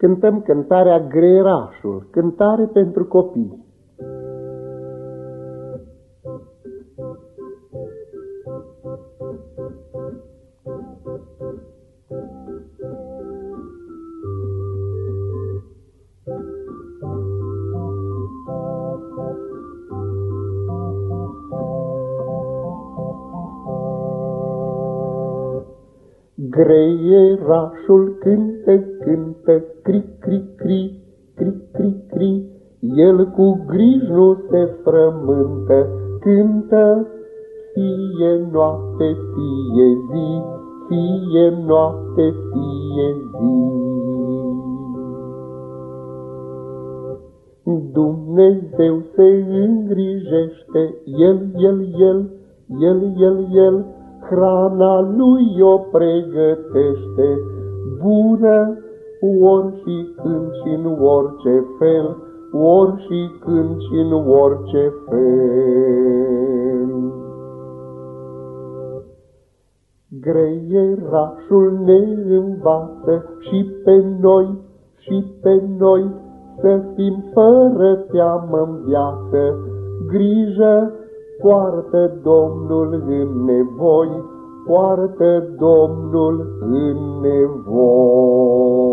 cântăm cântarea Greierașul, cântare pentru copii. Greierașul cântă, cântă, cri, cri, cri, cri, cri, cri, El cu griji nu se frământă, cântă, fie noapte, fie zi, fie noapte, fie zi. Dumnezeu se îngrijește, El, El, El, El, El, El, hrana lui o pregătește, bună ori și când și în orice fel, ori și când și în orice fel. Greierașul ne învață și pe noi, și pe noi, să fim fără teamă în viață, grijă Poartă Domnul în nevoi, poartă Domnul în nevoi.